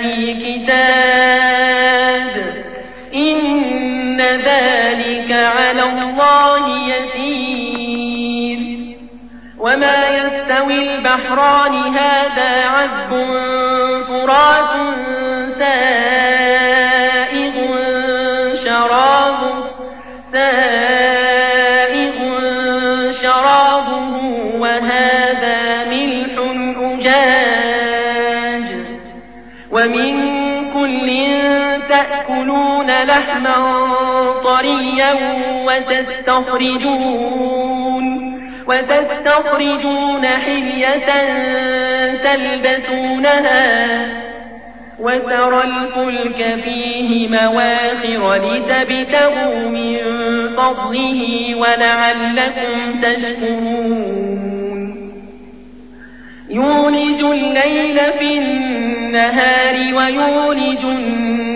في كتاب. إن ذلك على الله يسير. وما يستوي البحران هذا عذب فرات سائغ لحما طريا وتستخرجون وتستخرجون حلية تلبسونها وترى الفلك فيه مواخر لتبتغوا من فضله ولعلكم تشكرون. يولج الليل في النهار ويولج النهار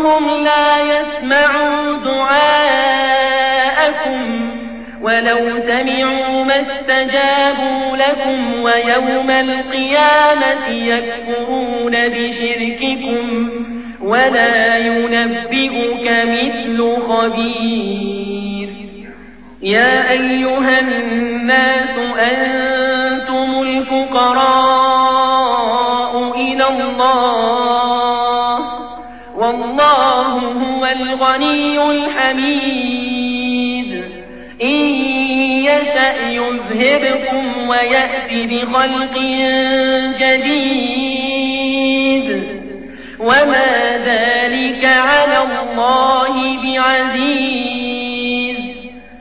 يسمعوا دعاءكم ولو سمعوا ما استجابوا لكم ويوم القيامة يكفرون بشرككم ولا ينبئك مثل خبير. يا أيها الناس أنتم الفقراء. الغني الحميد. إن يشأ يذهبكم ويأتي بخلق جديد. وما ذلك على الله بعزيز.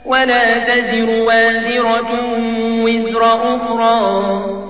ولا تزر وازرة وزر أخرى.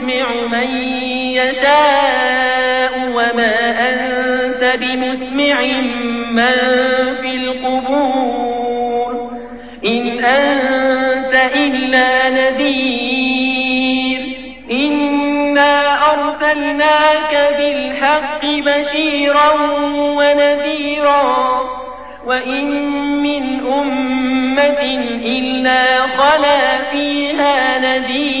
من يشاء وما أنت بمسمع من في القبور. إن أنت إلا نذير. إنا أرسلناك بالحق بشيرا ونذيرا. وإن من أمة إلا خلا فيها نذير.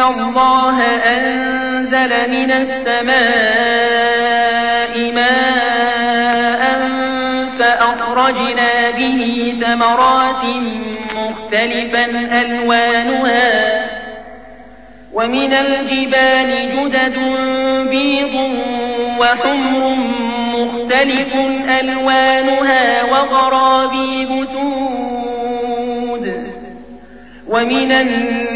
الله أنزل من السماء ماء فأخرجنا به ثمرات مختلفا ألوانها ومن الجبال جدد بيض وحمر مختلف ألوانها وغرابيب سود ومن الناس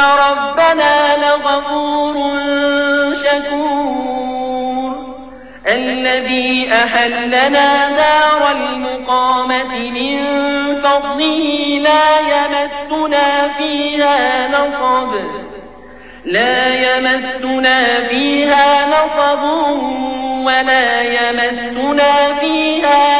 ربنا لغفور شكور الذي أحلنا دار المقامة من فضله لا يمسنا فيها نصب لا يمسنا فيها نصب ولا يمسنا فيها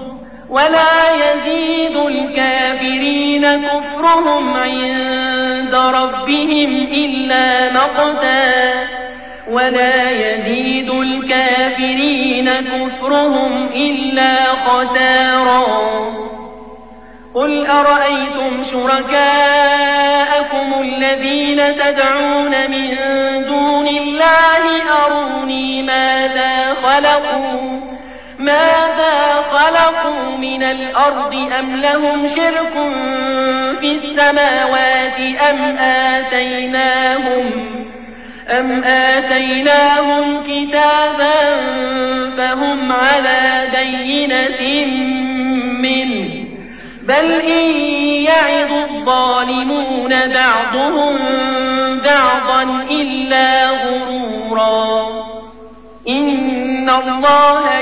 ولا يزيد الكافرين كفرهم عند ربهم إلا مقتا. ولا يزيد الكافرين كفرهم إلا خسارا قل أرأيتم شركاءكم الذين تدعون من دون الله أروني ماذا خلقوا؟ ماذا خلقوا من الأرض أم لهم شرك في السماوات أم آتيناهم أم آتيناهم كتابا فهم على بينة منه بل إن يعظ الظالمون بعضهم بعضا إلا غرورا إن الله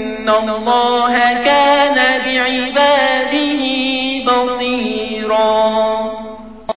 إن الله كان